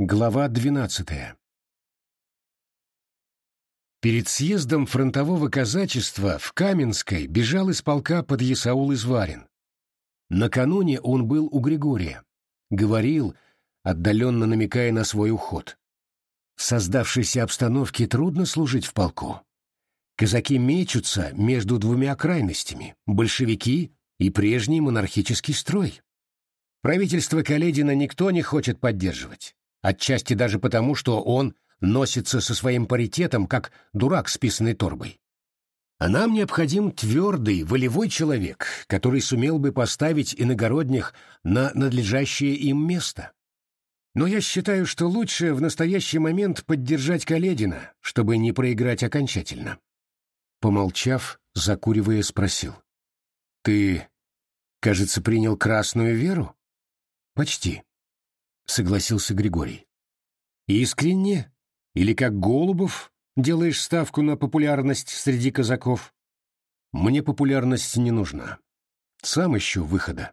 Глава двенадцатая Перед съездом фронтового казачества в Каменской бежал из полка под Ясаул Изварин. Накануне он был у Григория. Говорил, отдаленно намекая на свой уход. В создавшейся обстановке трудно служить в полку. Казаки мечутся между двумя крайностями — большевики и прежний монархический строй. Правительство Каледина никто не хочет поддерживать, отчасти даже потому, что он носится со своим паритетом, как дурак с писаной торбой. А нам необходим твердый, волевой человек, который сумел бы поставить иногородних на надлежащее им место. Но я считаю, что лучше в настоящий момент поддержать Каледина, чтобы не проиграть окончательно. Помолчав, закуривая, спросил. «Ты, кажется, принял красную веру?» «Почти», — согласился Григорий. «Искренне? Или как Голубов делаешь ставку на популярность среди казаков?» «Мне популярность не нужна. Сам ищу выхода».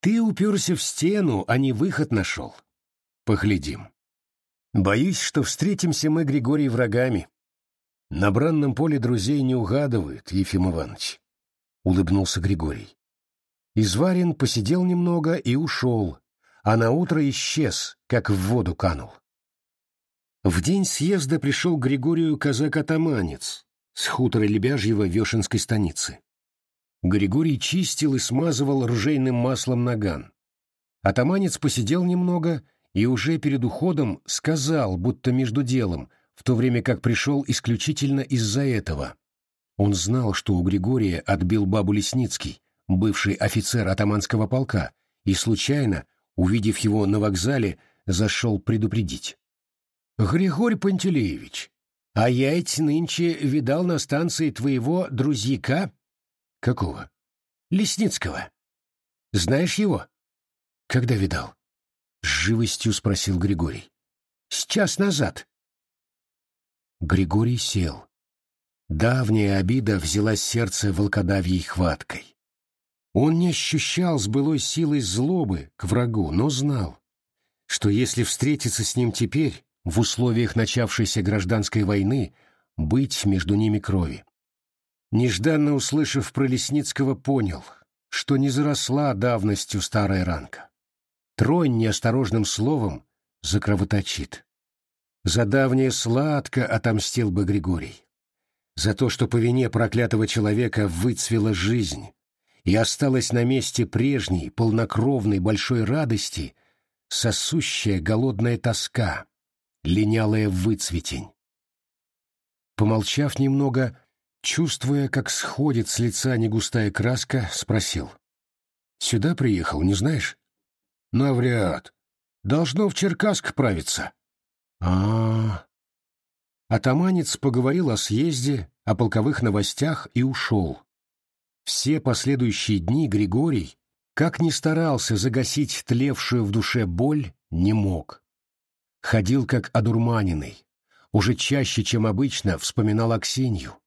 «Ты уперся в стену, а не выход нашел. Поглядим. Боюсь, что встретимся мы, Григорий, врагами. На бранном поле друзей не угадывают, Ефим Иванович», — улыбнулся Григорий. Изварин посидел немного и ушел, а на утро исчез, как в воду канул. В день съезда пришел Григорию казак-атаманец с хутора Лебяжьего Вешенской станицы. Григорий чистил и смазывал ружейным маслом наган. Атаманец посидел немного и уже перед уходом сказал, будто между делом, в то время как пришел исключительно из-за этого. Он знал, что у Григория отбил бабу Лесницкий, бывший офицер атаманского полка, и случайно, увидев его на вокзале, зашел предупредить. «Григорий Пантелеевич, а я ведь нынче видал на станции твоего друзьяка?» «Какого?» «Лесницкого. Знаешь его?» «Когда видал?» — с живостью спросил Григорий. «С час назад». Григорий сел. Давняя обида взяла сердце волкодавьей хваткой. Он не ощущал с былой силой злобы к врагу, но знал, что если встретиться с ним теперь, в условиях начавшейся гражданской войны, быть между ними крови. Нежданно услышав про Лесницкого, понял, что не заросла давностью старая ранка. Тронь неосторожным словом закровоточит. За давнее сладко отомстил бы Григорий. За то, что по вине проклятого человека выцвела жизнь, и осталась на месте прежней, полнокровной большой радости сосущая голодная тоска, линялая выцветень. Помолчав немного, чувствуя, как сходит с лица негустая краска, спросил. «Сюда приехал, не знаешь?» «Навряд. Должно в Черкасск правиться». А, -а, а Атаманец поговорил о съезде, о полковых новостях и ушел. Все последующие дни Григорий, как ни старался загасить тлевшую в душе боль, не мог. Ходил как одурманенный, уже чаще, чем обычно, вспоминал Аксинью,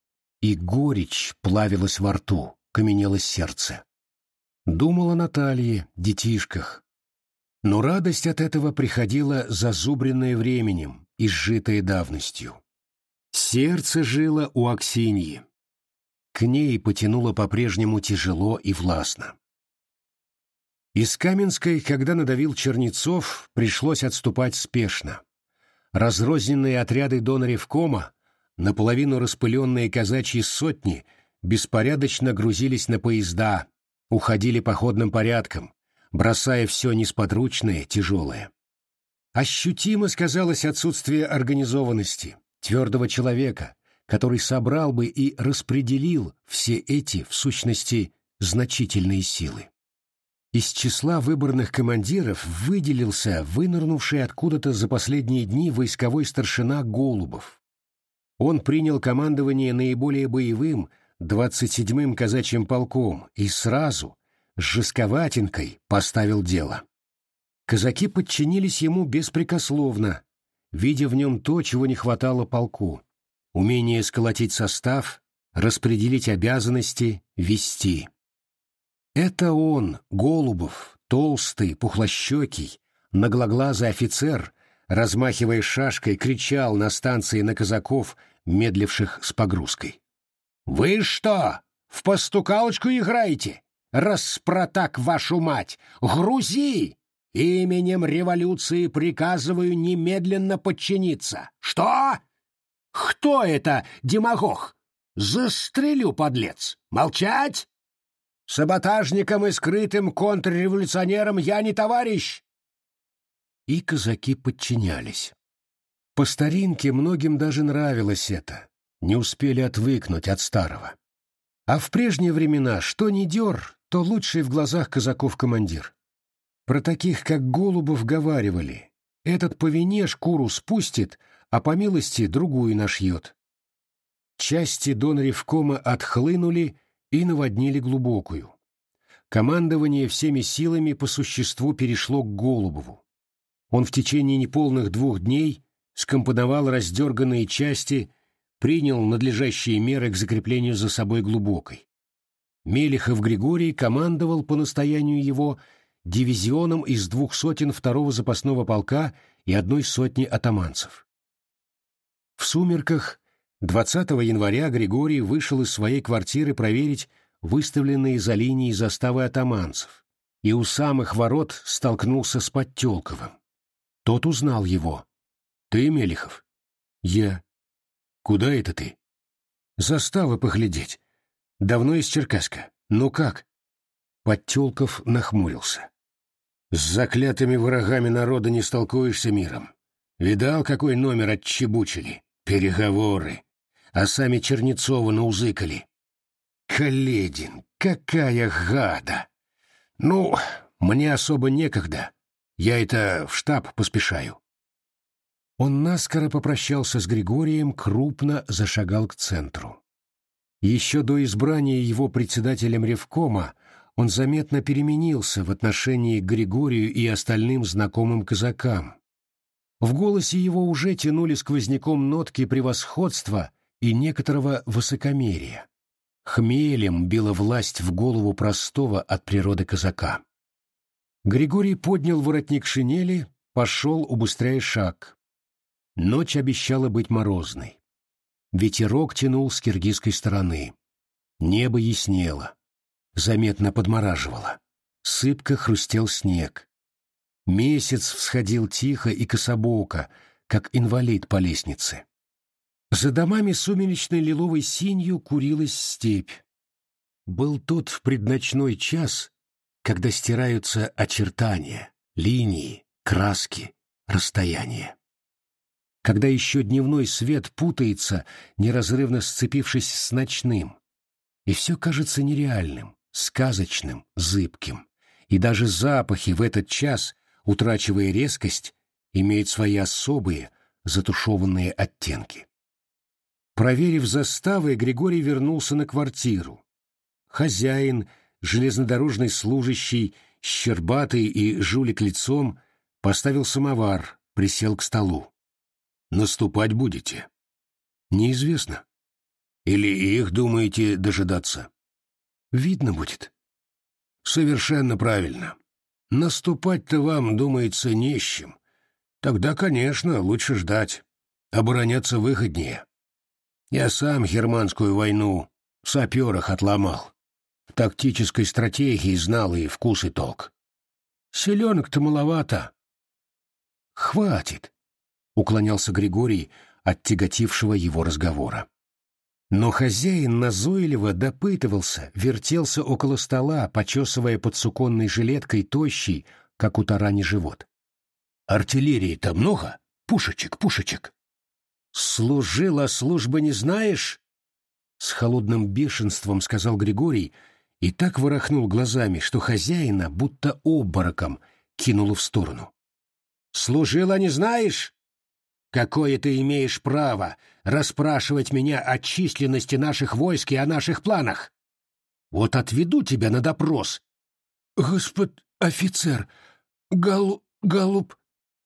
и горечь плавилась во рту, каменело сердце. Думал о Наталье, детишках. Но радость от этого приходила зазубренная временем и давностью. Сердце жило у Аксиньи, к ней потянуло по-прежнему тяжело и властно. Из Каменской, когда надавил Чернецов, пришлось отступать спешно. Разрозненные отряды Дона Ревкома, наполовину распыленные казачьи сотни, беспорядочно грузились на поезда, уходили походным порядком, бросая все несподручное, тяжелое. Ощутимо сказалось отсутствие организованности, твердого человека, который собрал бы и распределил все эти, в сущности, значительные силы. Из числа выборных командиров выделился вынырнувший откуда-то за последние дни войсковой старшина Голубов. Он принял командование наиболее боевым 27-м казачьим полком и сразу, с жестковатинкой, поставил дело. Казаки подчинились ему беспрекословно, видя в нем то, чего не хватало полку умение сколотить состав, распределить обязанности, вести. Это он, Голубов, толстый, пухлощекий, наглоглазый офицер, размахивая шашкой, кричал на станции на казаков, медливших с погрузкой. «Вы что, в постукалочку играете? Распротак вашу мать! Грузи! Именем революции приказываю немедленно подчиниться. Что? Кто это, демагог? Застрелю, подлец! Молчать! Саботажникам и скрытым контрреволюционерам я не товарищ!» И казаки подчинялись. По старинке многим даже нравилось это, не успели отвыкнуть от старого. А в прежние времена что ни дер, то лучший в глазах казаков командир. Про таких, как Голубов, говаривали. Этот по вине шкуру спустит, а по милости другую нашьет. Части Дон Ревкома отхлынули и наводнили глубокую. Командование всеми силами по существу перешло к Голубову. Он в течение неполных двух дней скомпоновал раздерганные части, принял надлежащие меры к закреплению за собой глубокой. Мелехов Григорий командовал по настоянию его дивизионом из двух сотен второго запасного полка и одной сотни атаманцев. В сумерках 20 января Григорий вышел из своей квартиры проверить выставленные за линией заставы атаманцев и у самых ворот столкнулся с Подтелковым. Тот узнал его. «Ты, Мелехов?» «Я». «Куда это ты?» «Заставы поглядеть. Давно из Черкаска. Ну как?» Подтелков нахмурился. «С заклятыми врагами народа не столкуешься миром. Видал, какой номер отчебучили? Переговоры. А сами Чернецова наузыкали. Каледин, какая гада! Ну, мне особо некогда. Я это в штаб поспешаю. Он наскоро попрощался с Григорием, крупно зашагал к центру. Еще до избрания его председателем Ревкома он заметно переменился в отношении к Григорию и остальным знакомым казакам. В голосе его уже тянули сквозняком нотки превосходства и некоторого высокомерия. Хмелем била власть в голову простого от природы казака. Григорий поднял воротник шинели, пошел, убыстряя шаг. Ночь обещала быть морозной. Ветерок тянул с киргизской стороны. Небо яснело. Заметно подмораживало. Сыпко хрустел снег. Месяц всходил тихо и кособоко, как инвалид по лестнице. За домами сумеречной лиловой синью курилась степь. Был тот предночной час, когда стираются очертания, линии, краски, расстояния. Когда еще дневной свет путается, неразрывно сцепившись с ночным, и все кажется нереальным, сказочным, зыбким, и даже запахи в этот час, утрачивая резкость, имеют свои особые, затушеванные оттенки. Проверив заставы, Григорий вернулся на квартиру. Хозяин, железнодорожный служащий, щербатый и жулик лицом, поставил самовар, присел к столу. «Наступать будете?» «Неизвестно. Или их думаете дожидаться?» «Видно будет». «Совершенно правильно. Наступать-то вам, думается, не с чем. Тогда, конечно, лучше ждать. Обороняться выгоднее. Я сам германскую войну в саперах отломал. Тактической стратегии знал и вкус, и толк. Селенок-то маловато. Хватит, уклонялся Григорий от тяготившего его разговора. Но хозяин назойливо допытывался, вертелся около стола, почесывая под суконной жилеткой тощий, как у тарани живот. «Артиллерии-то много? Пушечек, пушечек!» «Служила служба не знаешь?» С холодным бешенством сказал Григорий и так ворохнул глазами, что хозяина будто обмороком кинуло в сторону. «Служила не знаешь? Какое ты имеешь право расспрашивать меня о численности наших войск и о наших планах? Вот отведу тебя на допрос». «Господ офицер, галу... галуп...»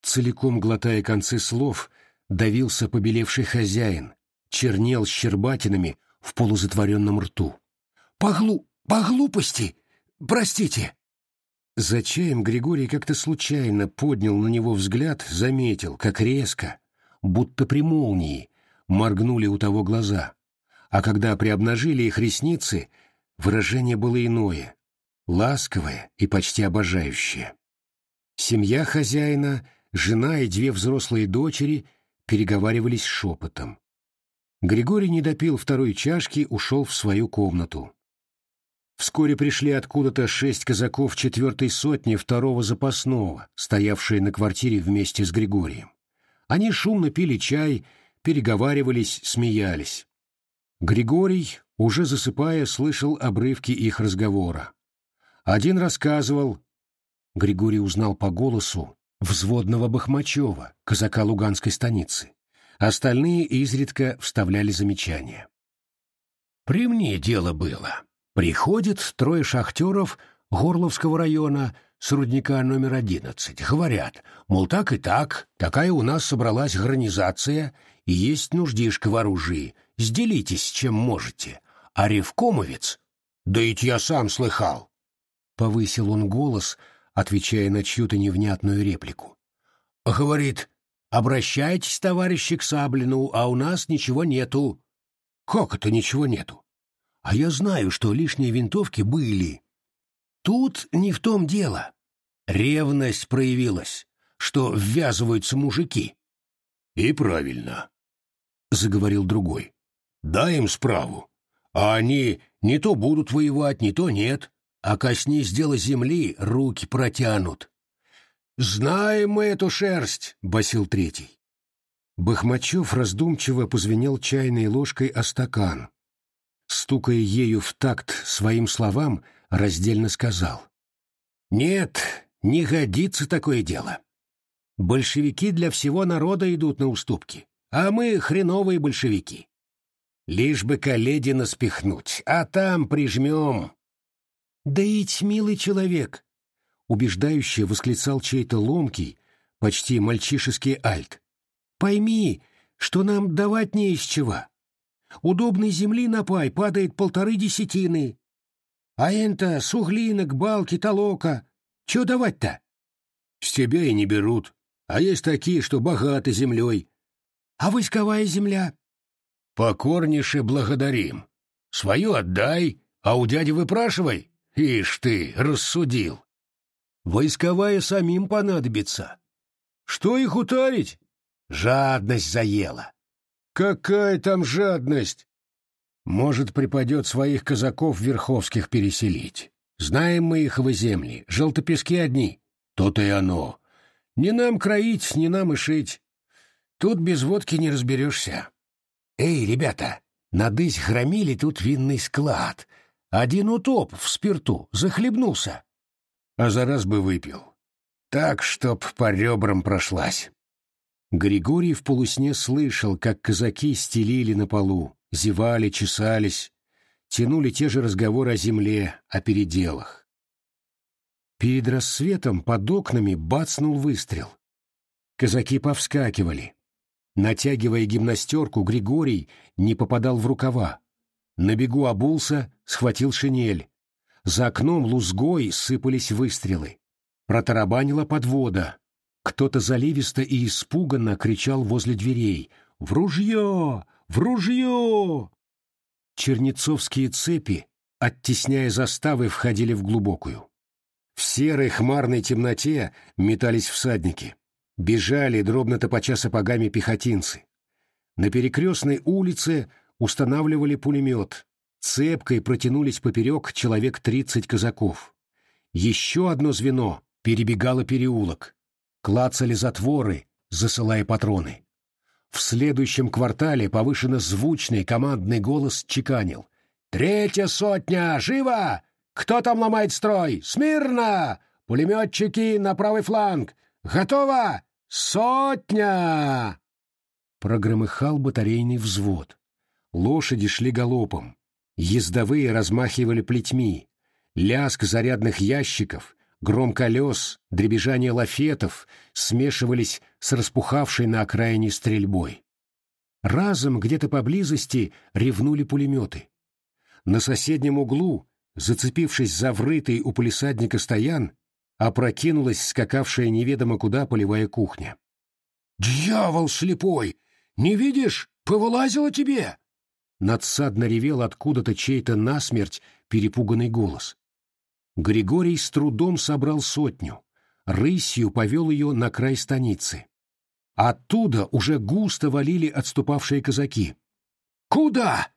Целиком глотая концы слов, давился побелевший хозяин, чернел щербатинами в полузатворенном рту. «По, глу... по глупости! Простите!» За чаем Григорий как-то случайно поднял на него взгляд, заметил, как резко, будто при молнии, моргнули у того глаза. А когда приобнажили их ресницы, выражение было иное, ласковое и почти обожающее. Семья хозяина, жена и две взрослые дочери переговаривались шепотом. Григорий не допил второй чашки, ушел в свою комнату. Вскоре пришли откуда-то шесть казаков четвертой сотни второго запасного, стоявшие на квартире вместе с Григорием. Они шумно пили чай, переговаривались, смеялись. Григорий, уже засыпая, слышал обрывки их разговора. Один рассказывал, Григорий узнал по голосу, взводного Бахмачева, казака Луганской станицы. Остальные изредка вставляли замечания. «При мне дело было. Приходит трое шахтеров Горловского района с рудника номер одиннадцать. Говорят, мол, так и так, такая у нас собралась гарнизация, и есть нуждишка в оружии, сделитесь, чем можете. А Ревкомовец, да ведь я сам слыхал, повысил он голос, отвечая на чью-то невнятную реплику. Говорит, обращайтесь, товарищи, к Саблину, а у нас ничего нету. Как это ничего нету? А я знаю, что лишние винтовки были. Тут не в том дело. Ревность проявилась, что ввязываются мужики. И правильно, — заговорил другой. Дай им справу. А они не то будут воевать, не то нет. А коснись дела земли, руки протянут. «Знаем мы эту шерсть!» — басил третий. Бахмачев раздумчиво позвенел чайной ложкой о стакан, стукая ею в такт своим словам, раздельно сказал. «Нет, не годится такое дело. Большевики для всего народа идут на уступки, а мы хреновые большевики. Лишь бы Каледина спихнуть, а там прижмем». «Да ить, милый человек!» — убеждающе восклицал чей-то ломкий, почти мальчишеский альт. «Пойми, что нам давать не из чего. Удобной земли на пай падает полторы десятины. А это суглинок, балки, толока. Чего давать-то? С тебя и не берут. А есть такие, что богаты землей. А войсковая земля? Покорнейше благодарим. Свою отдай, а у дяди выпрашивай. Ишь ты, рассудил. Войсковая самим понадобится. Что их утарить? Жадность заела. Какая там жадность? Может, припадет своих казаков верховских переселить. Знаем мы их в земли, желтопески одни. То-то и оно. Не нам кроить, не нам и шить. Тут без водки не разберешься. Эй, ребята, надысь громили тут винный склад. Один утоп в спирту, захлебнулся. А за раз бы выпил. Так, чтоб по ребрам прошлась. Григорий в полусне слышал, как казаки стелили на полу, зевали, чесались, тянули те же разговоры о земле, о переделах. Перед рассветом под окнами бацнул выстрел. Казаки повскакивали. Натягивая гимнастерку, Григорий не попадал в рукава. На бегу обулся, схватил шинель. За окном лузгой сыпались выстрелы. Протарабанила подвода, кто-то заливисто и испуганно кричал возле дверей «В ружье! В ружье!» Чернецовские цепи, оттесняя заставы, входили в глубокую. В серой хмарной темноте метались всадники. Бежали, дробно топоча сапогами пехотинцы. На перекрестной улице устанавливали пулемет. Цепкой протянулись поперек человек тридцать казаков. Еще одно звено перебегало переулок клацали затворы, засылая патроны. В следующем квартале повышенно звучный командный голос чеканил. «Третья сотня! Живо! Кто там ломает строй? Смирно! Пулеметчики на правый фланг! Готово! Сотня!» Прогромыхал батарейный взвод. Лошади шли галопом. Ездовые размахивали плетьми. Лязг зарядных ящиков, Гром колес, дребезжание лафетов смешивались с распухавшей на окраине стрельбой. Разом где-то поблизости ревнули пулеметы. На соседнем углу, зацепившись за врытый у полисадника стоян, опрокинулась скакавшая неведомо куда полевая кухня. «Дьявол слепой! Не видишь? Повылазило тебе!» Надсадно ревел откуда-то чей-то насмерть перепуганный голос. Григорий с трудом собрал сотню, рысью повел ее на край станицы. Оттуда уже густо валили отступавшие казаки. «Куда?»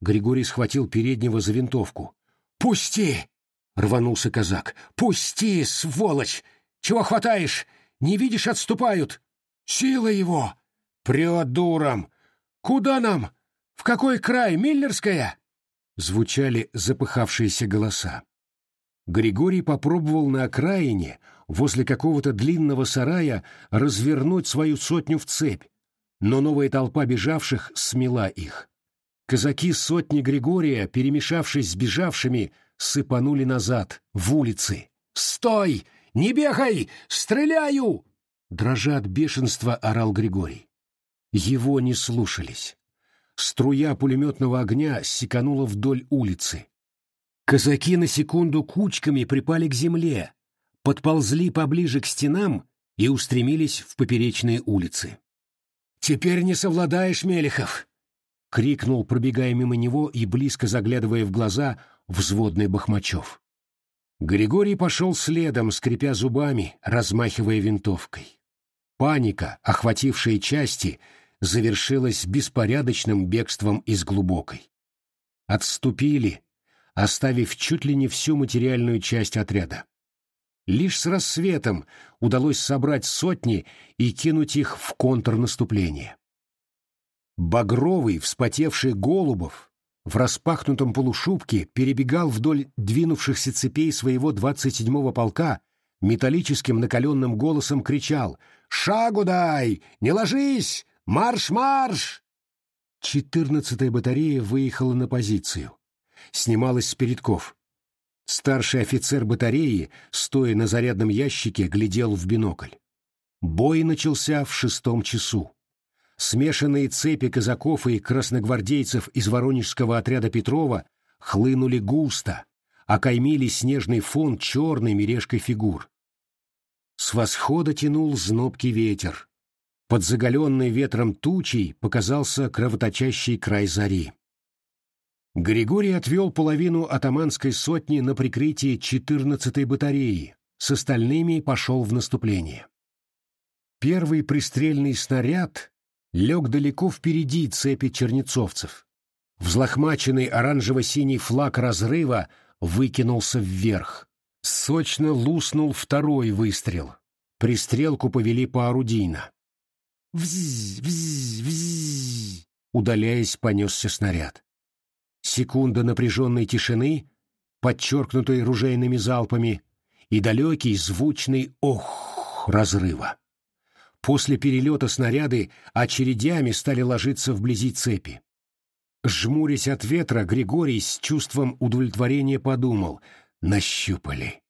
Григорий схватил переднего за винтовку. «Пусти!» — рванулся казак. «Пусти, сволочь! Чего хватаешь? Не видишь, отступают! Сила его! Прет дуром! Куда нам? В какой край? Миллерская?» Звучали запыхавшиеся голоса. Григорий попробовал на окраине, возле какого-то длинного сарая, развернуть свою сотню в цепь, но новая толпа бежавших смела их. Казаки сотни Григория, перемешавшись с бежавшими, сыпанули назад, в улицы. «Стой! Не бегай! Стреляю!» Дрожа от бешенства, орал Григорий. Его не слушались. Струя пулеметного огня секанула вдоль улицы. Казаки на секунду кучками припали к земле, подползли поближе к стенам и устремились в поперечные улицы. «Теперь не совладаешь, Мелехов! — крикнул, пробегая мимо него и близко заглядывая в глаза, взводный Бахмачев. Григорий пошел следом, скрипя зубами, размахивая винтовкой. Паника, охватившая части, завершилась беспорядочным бегством из глубокой. Отступили, оставив чуть ли не всю материальную часть отряда. Лишь с рассветом удалось собрать сотни и кинуть их в контрнаступление. Багровый, вспотевший Голубов в распахнутом полушубке перебегал вдоль двинувшихся цепей своего 27-го полка, металлическим накаленным голосом кричал «Шагу дай! Не ложись! Марш-марш!» Четырнадцатая батарея выехала на позицию. Снималась с передков. Старший офицер батареи, стоя на зарядном ящике, глядел в бинокль. Бой начался в шестом часу. Смешанные цепи казаков и красногвардейцев из воронежского отряда Петрова хлынули густо, окаймили снежный фон черной мережкой фигур. С восхода тянул знобкий ветер. Под заголенной ветром тучей показался кровоточащий край зари. Григорий отвел половину атаманской сотни на прикрытие 14-й батареи, с остальными пошел в наступление. Первый пристрельный снаряд лег далеко впереди цепи чернецовцев. Взлохмаченный оранжево-синий флаг разрыва выкинулся вверх. Сочно луснул второй выстрел. Пристрелку повели поорудийно. Взз, взз. Удаляясь, понесся снаряд. Секунда напряженной тишины, подчеркнутой ружейными залпами, и далекий звучный «ох» разрыва. После перелета снаряды очередями стали ложиться вблизи цепи. Жмурясь от ветра, Григорий с чувством удовлетворения подумал — нащупали.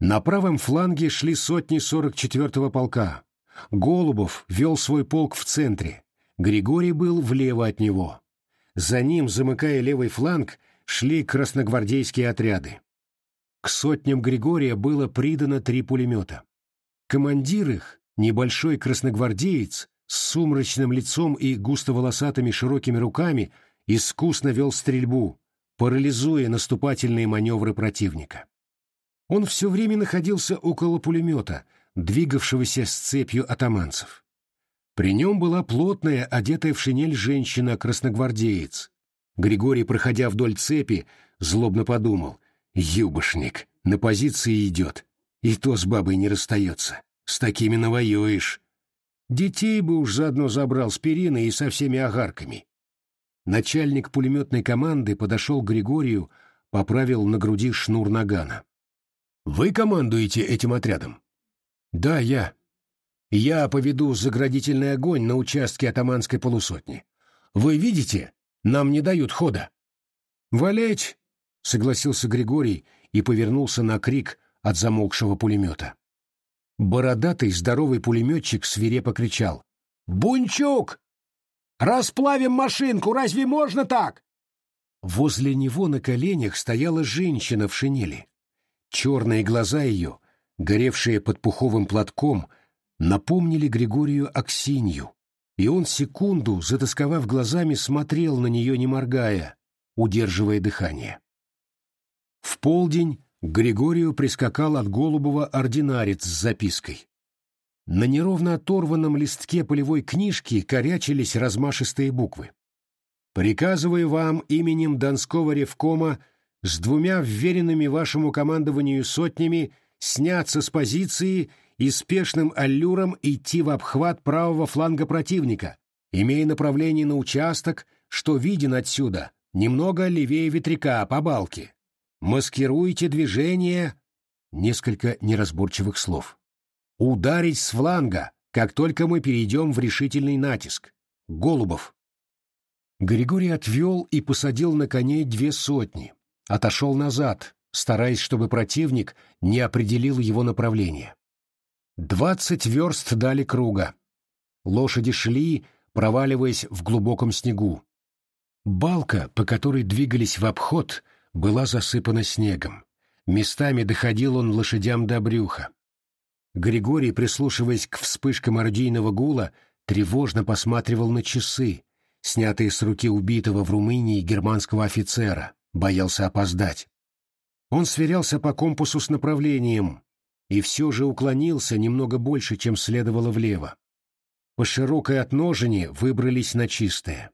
На правом фланге шли сотни 44-го полка. Голубов вел свой полк в центре. Григорий был влево от него. За ним, замыкая левый фланг, шли красногвардейские отряды. К сотням Григория было придано три пулемета. Командир их, Небольшой красногвардеец с сумрачным лицом и густоволосатыми широкими руками искусно вел стрельбу, парализуя наступательные маневры противника. Он все время находился около пулемета, двигавшегося с цепью атаманцев. При нем была плотная, одетая в шинель женщина-красногвардеец. Григорий, проходя вдоль цепи, злобно подумал, «Юбошник, на позиции идет, и то с бабой не расстается. С такими навоюешь. Детей бы уж заодно забрал с периной и со всеми огарками. Начальник пулеметной команды подошел к Григорию, поправил на груди шнур нагана. «Вы командуете этим отрядом?» «Да, я. Я поведу заградительный огонь на участке атаманской полусотни. Вы видите, нам не дают хода». «Валять!» — согласился Григорий и повернулся на крик от замолкшего пулемета. Бородатый здоровый пулеметчик свирепо кричал. «Бунчук! Расплавим машинку, разве можно так?» Возле него на коленях стояла женщина в шинели. Черные глаза ее, горевшие под пуховым платком, напомнили Григорию Аксинью, и он секунду, затасковав глазами, смотрел на нее, не моргая, удерживая дыхание. В полдень к Григорию прискакал от Голубова ординарец с запиской. На неровно оторванном листке полевой книжки корячились размашистые буквы. «Приказываю вам именем Донского ревкома с двумя вверенными вашему командованию сотнями сняться с позиции и спешным аллюром идти в обхват правого фланга противника, имея направление на участок, что виден отсюда, немного левее ветряка по балке. Маскируйте движение...» Несколько неразборчивых слов. Ударить с фланга, как только мы перейдем в решительный натиск. Голубов. Григорий отвел и посадил на коней две сотни. Отошел назад, стараясь, чтобы противник не определил его направление. Двадцать верст дали круга. Лошади шли, проваливаясь в глубоком снегу. Балка, по которой двигались в обход, была засыпана снегом. Местами доходил он лошадям до брюха. Григорий, прислушиваясь к вспышкам орудийного гула, тревожно посматривал на часы, снятые с руки убитого в Румынии германского офицера, боялся опоздать. Он сверялся по компасу с направлением и все же уклонился немного больше, чем следовало влево. По широкой отножине выбрались на чистое.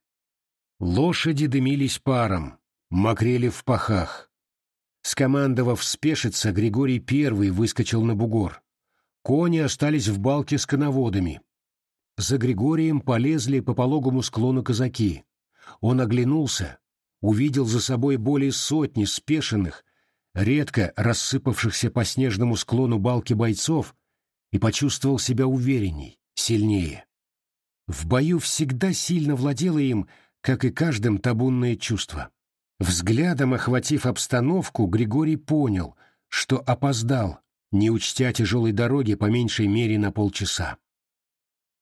Лошади дымились паром, мокрели в пахах. Скомандовав спешиться, Григорий первый выскочил на бугор. Кони остались в балке с коноводами. За Григорием полезли по пологому склону казаки. Он оглянулся, увидел за собой более сотни спешенных, редко рассыпавшихся по снежному склону балки бойцов и почувствовал себя уверенней, сильнее. В бою всегда сильно владело им, как и каждым, табунное чувство. Взглядом охватив обстановку, Григорий понял, что опоздал, не учтя тяжелой дороги по меньшей мере на полчаса.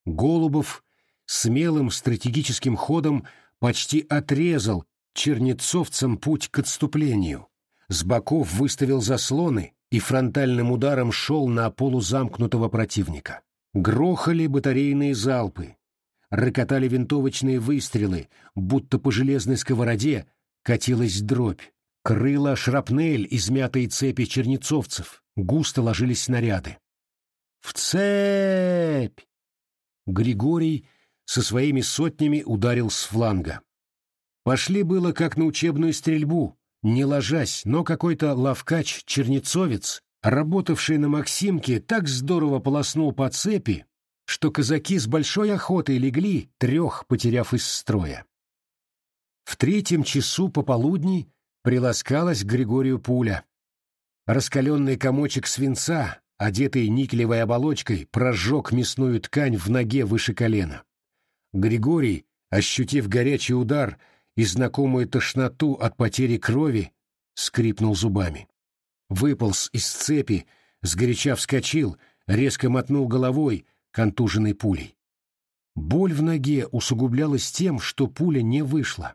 Голубов смелым стратегическим ходом почти отрезал чернецовцам путь к отступлению, с боков выставил заслоны и фронтальным ударом шел на полузамкнутого противника. Грохали батарейные залпы, рыкотали винтовочные выстрелы, будто по железной сковороде катилась дробь. Крыла шрапнель, измятые цепи чернецовцев, густо ложились снаряды. «В цепь!» Григорий со своими сотнями ударил с фланга. Пошли было как на учебную стрельбу, не ложась, но какой-то лавкач-чернецовец, работавший на Максимке, так здорово полоснул по цепи, что казаки с большой охотой легли, трех потеряв из строя. В третьем часу пополудни приласкалась к Григорию пуля. Раскаленный комочек свинца, одетый никелевой оболочкой, прожег мясную ткань в ноге выше колена. Григорий, ощутив горячий удар и знакомую тошноту от потери крови, скрипнул зубами. Выполз из цепи, сгоряча вскочил, резко мотнул головой, контуженной пулей. Боль в ноге усугублялась тем, что пуля не вышла.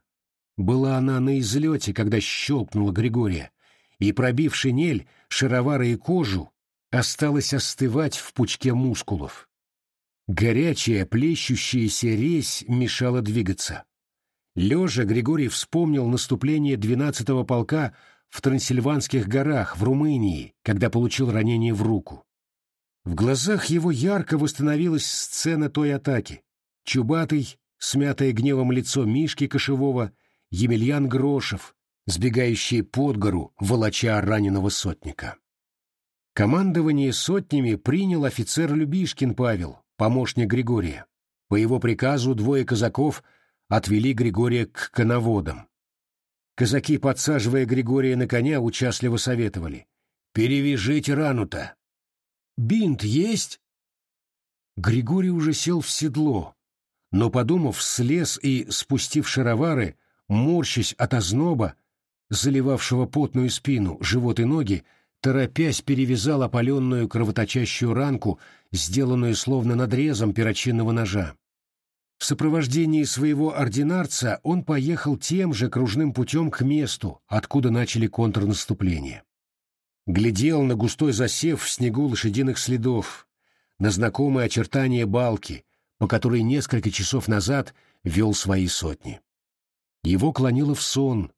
Была она на излете, когда щелкнула Григория, и, пробив шинель, шаровары и кожу, осталось остывать в пучке мускулов. Горячая, плещущаяся резь мешала двигаться. Лежа Григорий вспомнил наступление 12-го полка в Трансильванских горах в Румынии, когда получил ранение в руку. В глазах его ярко восстановилась сцена той атаки. Чубатый, смятое гневом лицо Мишки Кошевого — Емельян Грошев, сбегающий под гору, волоча раненого сотника. Командование сотнями принял офицер Любишкин Павел, помощник Григория. По его приказу двое казаков отвели Григория к коноводам. Казаки, подсаживая Григория на коня, участливо советовали. «Перевяжите рану-то!» «Бинт есть?» Григорий уже сел в седло, но, подумав, слез и, спустив шаровары, морщась от озноба, заливавшего потную спину, живот и ноги, торопясь перевязал опаленную кровоточащую ранку, сделанную словно надрезом перочинного ножа. В сопровождении своего ординарца он поехал тем же кружным путем к месту, откуда начали контрнаступление. глядел на густой засев в снегу лошадиных следов, на знакомые очертания балки, по которой несколько часов назад вел свои сотни. Его клонило в сон,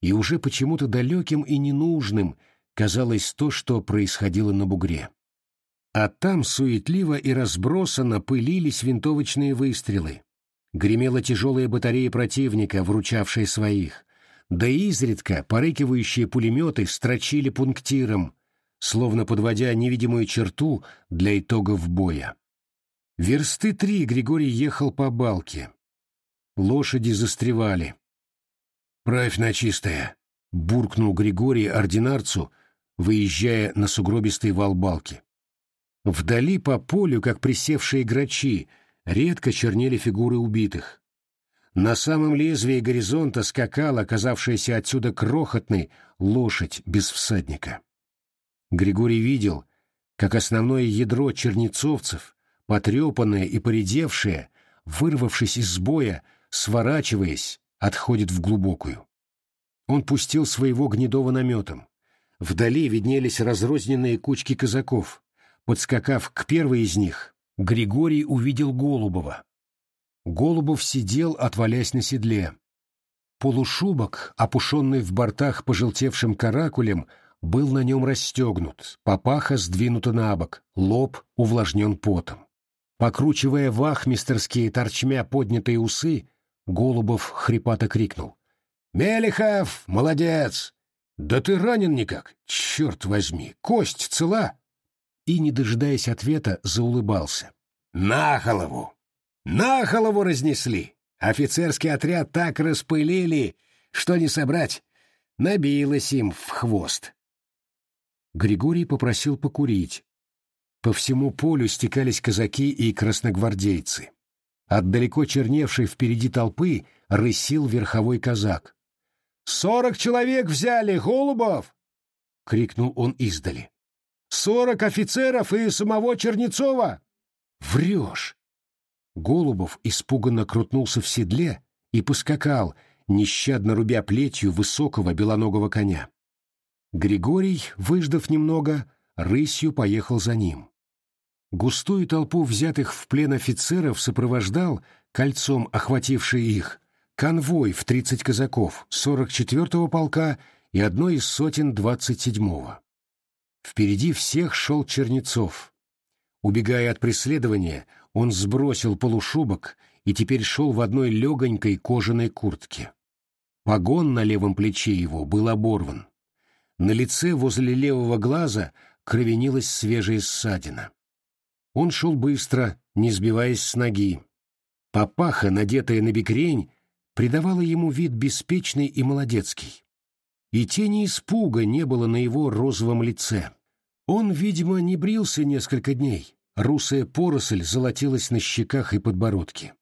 и уже почему-то далеким и ненужным казалось то, что происходило на бугре. А там суетливо и разбросано пылились винтовочные выстрелы. Гремела тяжелая батарея противника, вручавшая своих. Да и изредка порыкивающие пулеметы строчили пунктиром, словно подводя невидимую черту для итогов боя. Версты три Григорий ехал по балке. Лошади застревали. «Правь на чистое», — буркнул Григорий ординарцу, выезжая на сугробистый вал балки. Вдали по полю, как присевшие грачи, редко чернели фигуры убитых. На самом лезвии горизонта скакала, оказавшаяся отсюда крохотной, лошадь без всадника. Григорий видел, как основное ядро чернецовцев, потрепанное и поредевшее, вырвавшись из боя, сворачиваясь, отходит в глубокую. Он пустил своего гнедого наметом. Вдали виднелись разрозненные кучки казаков. Подскакав к первой из них, Григорий увидел Голубова. Голубов сидел, отвалясь на седле. Полушубок, опушенный в бортах пожелтевшим каракулем, был на нем расстегнут, папаха сдвинута на бок, лоб увлажнен потом. Покручивая вахмистерские торчмя поднятые усы, Голубов хрипато крикнул. «Мелехов, молодец! Да ты ранен никак! Черт возьми, кость цела!» И, не дожидаясь ответа, заулыбался. «На голову! На голову разнесли! Офицерский отряд так распылили, что не собрать. Набилось им в хвост!» Григорий попросил покурить. По всему полю стекались казаки и красногвардейцы. От далеко черневшей впереди толпы рысил верховой казак. «Сорок человек взяли, Голубов!» — крикнул он издали. «Сорок офицеров и самого Чернецова!» «Врешь!» Голубов испуганно крутнулся в седле и поскакал, нещадно рубя плетью высокого белоногого коня. Григорий, выждав немного, рысью поехал за ним. Густую толпу взятых в плен офицеров сопровождал, кольцом охвативший их, конвой в тридцать казаков 44-го полка и одной из сотен 27-го. Впереди всех шел Чернецов. Убегая от преследования, он сбросил полушубок и теперь шел в одной легонькой кожаной куртке. Погон на левом плече его был оборван. На лице возле левого глаза кровенилась свежая ссадина. Он шел быстро, не сбиваясь с ноги. Папаха, надетая на бекрень, придавала ему вид беспечный и молодецкий. И тени испуга не было на его розовом лице. Он, видимо, не брился несколько дней. Русая поросль золотилась на щеках и подбородке.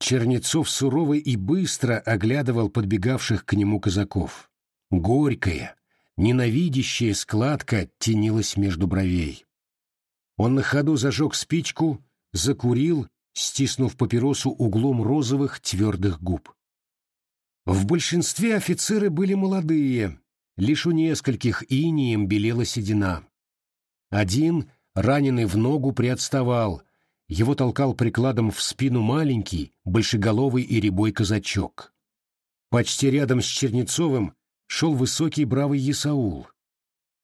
Чернецов сурово и быстро оглядывал подбегавших к нему казаков. Горькая, ненавидящая складка тенилась между бровей. Он на ходу зажег спичку, закурил, стиснув папиросу углом розовых твердых губ. В большинстве офицеры были молодые, лишь у нескольких инием белела седина. Один, раненый в ногу, приотставал, его толкал прикладом в спину маленький, большеголовый и рябой казачок. Почти рядом с Чернецовым шел высокий бравый Есаул.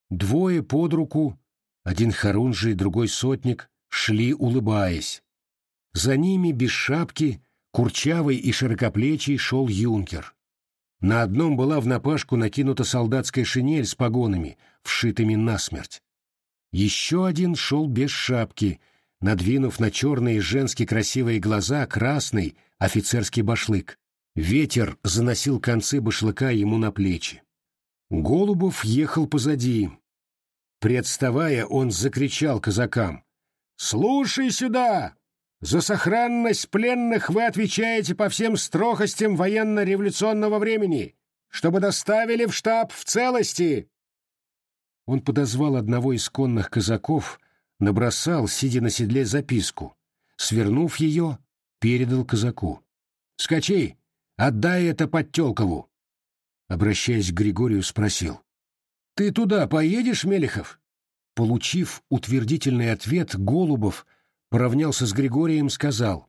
Двое под руку один хорунжий, другой сотник, шли, улыбаясь. За ними, без шапки, курчавый и широкоплечий, шел юнкер. На одном была в напашку накинута солдатская шинель с погонами, вшитыми насмерть. Еще один шел без шапки, надвинув на черные женские красивые глаза красный офицерский башлык. Ветер заносил концы башлыка ему на плечи. Голубов ехал позади, Приотставая, он закричал казакам. «Слушай сюда! За сохранность пленных вы отвечаете по всем строгостям военно-революционного времени, чтобы доставили в штаб в целости!» Он подозвал одного из конных казаков, набросал, сидя на седле, записку. Свернув ее, передал казаку. «Скачи! Отдай это Подтелкову!» Обращаясь к Григорию, спросил. Ты туда поедешь, Мелехов? Получив утвердительный ответ, Голубов поравнялся с Григорием, сказал.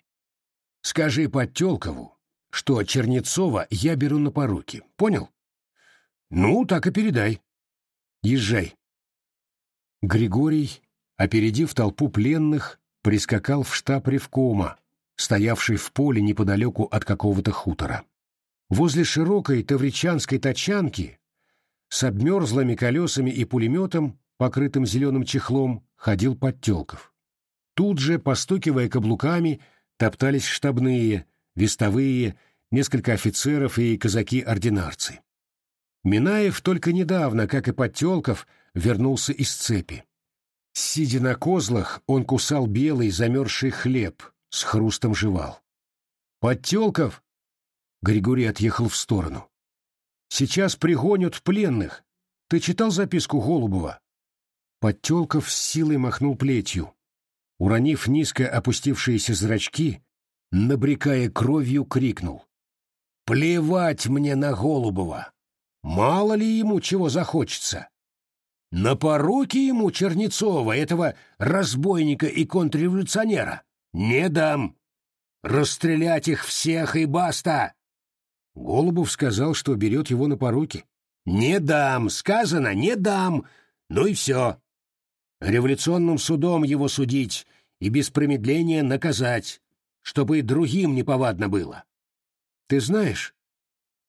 Скажи Подтелкову, что Чернецова я беру на поруки. Понял? Ну, так и передай. Езжай. Григорий, опередив толпу пленных, прискакал в штаб Ревкома, стоявший в поле неподалеку от какого-то хутора. Возле широкой тавричанской тачанки с обмерзлыми колесами и пулеметом, покрытым зеленым чехлом, ходил Подтелков. Тут же, постукивая каблуками, топтались штабные, вестовые, несколько офицеров и казаки-ординарцы. Минаев только недавно, как и Подтелков, вернулся из цепи. Сидя на козлах, он кусал белый замерзший хлеб, с хрустом жевал. «Подтелков!» Григорий отъехал в сторону. «Сейчас пригонят пленных. Ты читал записку Голубова?» Подтелков с силой махнул плетью. Уронив низко опустившиеся зрачки, набрекая кровью, крикнул. «Плевать мне на Голубова! Мало ли ему чего захочется! На поруки ему Чернецова, этого разбойника и контрреволюционера! Не дам! Расстрелять их всех и баста!» Голубов сказал, что берет его на поруки. «Не дам! Сказано, не дам! Ну и все! Революционным судом его судить и без промедления наказать, чтобы и другим неповадно было. Ты знаешь,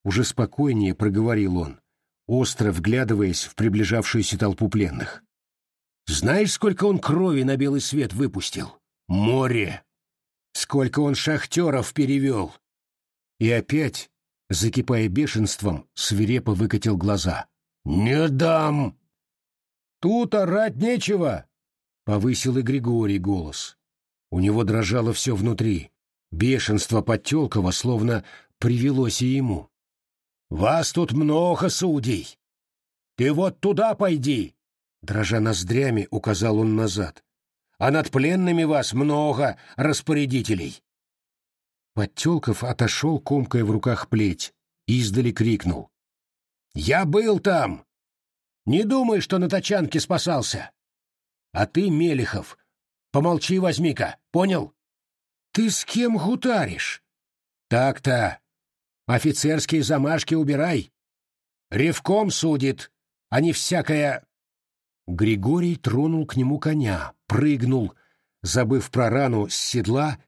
уже спокойнее проговорил он, остро вглядываясь в приближавшуюся толпу пленных. Знаешь, сколько он крови на белый свет выпустил? Море! Сколько он шахтеров перевел! И опять, закипая бешенством, свирепо выкатил глаза. «Не дам!» «Тут орать нечего!» — повысил и Григорий голос. У него дрожало все внутри. Бешенство Подтелкова словно привелось и ему. «Вас тут много, судей! Ты вот туда пойди!» Дрожа ноздрями, указал он назад. «А над пленными вас много распорядителей!» Подтелков отошел, комкая в руках плеть, издали крикнул. «Я был там! Не думай, что на тачанке спасался! А ты, Мелехов, Помолчи, возьми-ка, понял? Ты с кем гутаришь? Так-то. Офицерские замашки убирай. Ревком судит, а не всякая... Григорий тронул к нему коня, прыгнул, забыв про рану с седла,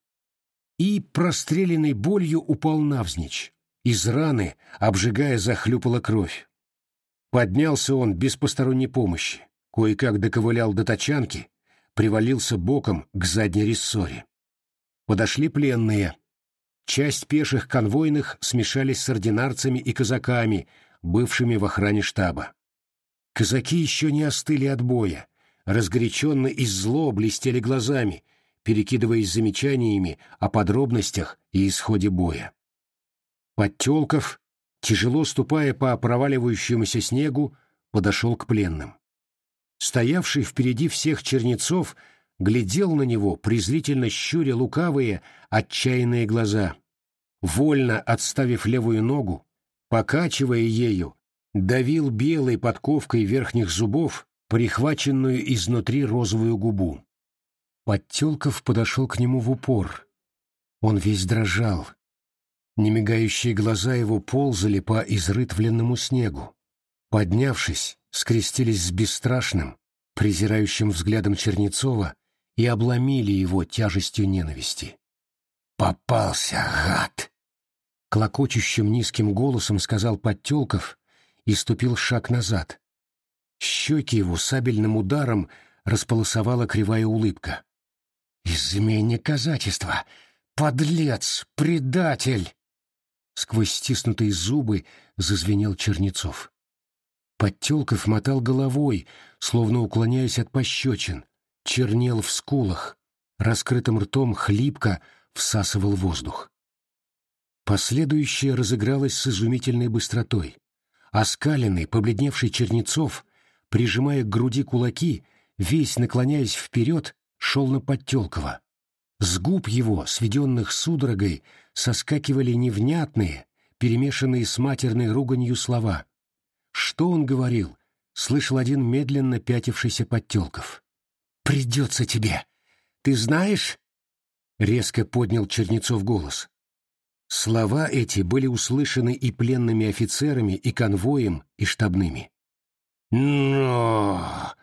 и, простреленной болью, упал навзничь. Из раны, обжигая, захлюпала кровь. Поднялся он без посторонней помощи, кое-как доковылял до тачанки, привалился боком к задней рессоре. Подошли пленные. Часть пеших конвойных смешались с ординарцами и казаками, бывшими в охране штаба. Казаки еще не остыли от боя, разгоряченно и зло блестели глазами, перекидываясь замечаниями о подробностях и исходе боя. Подтелков, тяжело ступая по проваливающемуся снегу, подошел к пленным. Стоявший впереди всех Чернецов глядел на него, презрительно щуря лукавые, отчаянные глаза. Вольно отставив левую ногу, покачивая ею, давил белой подковкой верхних зубов прихваченную изнутри розовую губу. Подтелков подошел к нему в упор. Он весь дрожал. Немигающие глаза его ползали по изрытвленному снегу. Поднявшись, скрестились с бесстрашным, презирающим взглядом Чернецова и обломили его тяжестью ненависти. «Попался, гад!» Клокочущим низким голосом сказал Подтелков и ступил шаг назад. Щеки его сабельным ударом располосовала кривая улыбка. «Изменник казачества! Подлец! Предатель!» Сквозь стиснутые зубы зазвенел Чернецов. Подтелков мотал головой, словно уклоняясь от пощечин, чернел в скулах, раскрытым ртом хлипко всасывал воздух. Последующее разыгралось с изумительной быстротой. Оскаленный, побледневший Чернецов, прижимая к груди кулаки, весь наклоняясь вперед, шел на Подтелкова. С губ его, сведенных судорогой, соскакивали невнятные, перемешанные с матерной руганью слова — что он говорил? слышал один медленно пятившийся Подтелков. «Придется тебе! Ты знаешь?» — резко поднял Чернецов голос. Слова эти были услышаны и пленными офицерами, и конвоем, и штабными. «Но!»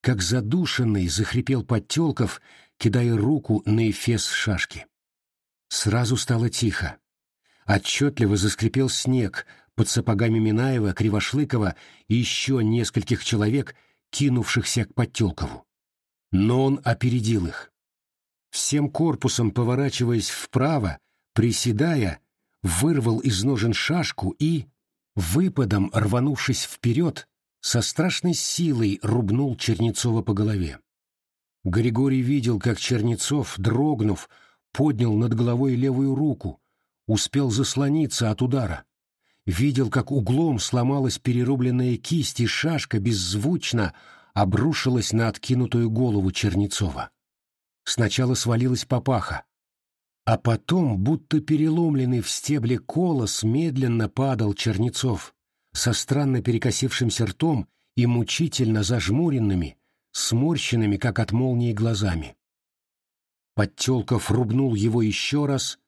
Как задушенный захрипел Подтелков, кидая руку на эфес шашки. Сразу стало тихо. Отчетливо заскрипел снег под сапогами Минаева, Кривошлыкова и еще нескольких человек, кинувшихся к Подтелкову. Но он опередил их. Всем корпусом поворачиваясь вправо, приседая, вырвал из ножен шашку и, выпадом рванувшись вперед, со страшной силой рубнул Чернецова по голове. Григорий видел, как Чернецов, дрогнув, поднял над головой левую руку, успел заслониться от удара. Видел, как углом сломалась перерубленная кисть, и шашка беззвучно обрушилась на откинутую голову Чернецова. Сначала свалилась папаха, а потом, будто переломленный в стебле колос, медленно падал Чернецов со странно перекосившимся ртом и мучительно зажмуренными, сморщенными, как от молнии, глазами. Подтелков рубнул его еще раз,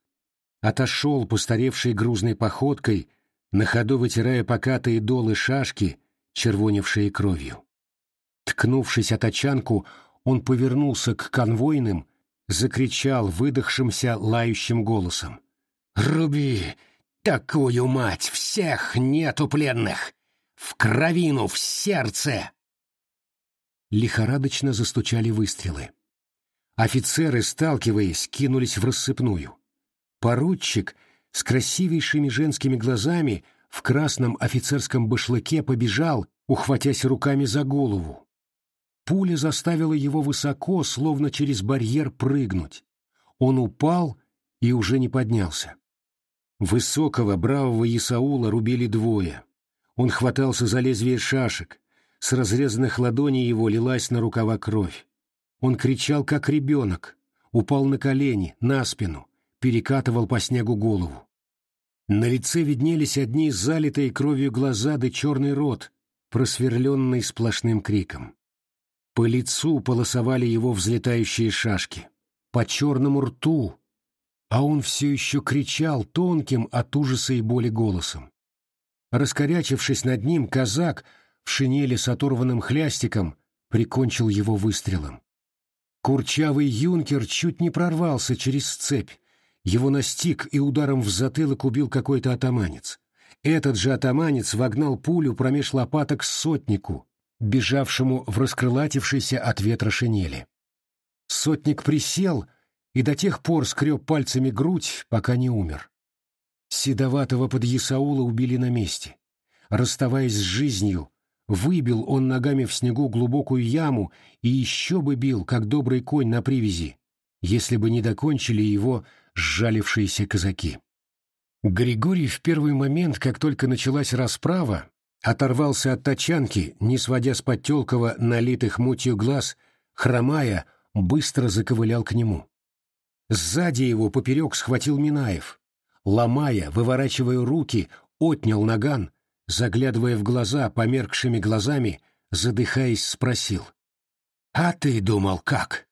отошел постаревшей грузной походкой, на ходу вытирая покатые долы шашки, червоневшие кровью. Ткнувшись от очанку, он повернулся к конвойным, закричал выдохшимся лающим голосом. «Руби! Такую мать! Всех нету пленных! В кровину, в сердце!» Лихорадочно застучали выстрелы. Офицеры, сталкиваясь, кинулись в рассыпную. Поручик с красивейшими женскими глазами в красном офицерском башлыке побежал, ухватясь руками за голову. Пуля заставила его высоко, словно через барьер, прыгнуть. Он упал и уже не поднялся. Высокого, бравого Исаула рубили двое. Он хватался за лезвие шашек. С разрезанных ладоней его лилась на рукава кровь. Он кричал, как ребенок, упал на колени, на спину, перекатывал по снегу голову. На лице виднелись одни залитые кровью глаза да черный рот, просверленный сплошным криком. По лицу полосовали его взлетающие шашки, по черному рту, а он все еще кричал тонким от ужаса и боли голосом. Раскорячившись над ним, казак в шинели с оторванным хлястиком прикончил его выстрелом. Курчавый юнкер чуть не прорвался через цепь. Его настиг и ударом в затылок убил какой-то атаманец. Этот же атаманец вогнал пулю промеж лопаток сотнику, бежавшему в раскрылатившейся от ветра шинели. Сотник присел и до тех пор скреб пальцами грудь, пока не умер. Седоватого под Ясаула убили на месте. Расставаясь с жизнью, выбил он ногами в снегу глубокую яму и еще бы бил, как добрый конь на привязи, если бы не докончили его сжалившиеся казаки. Григорий в первый момент, как только началась расправа, оторвался от тачанки, не сводя с Подтелкова налитых мутью глаз, хромая, быстро заковылял к нему. Сзади его поперек схватил Минаев. Ломая, выворачивая руки, отнял наган, заглядывая в глаза померкшими глазами, задыхаясь, спросил. «А ты думал, как?»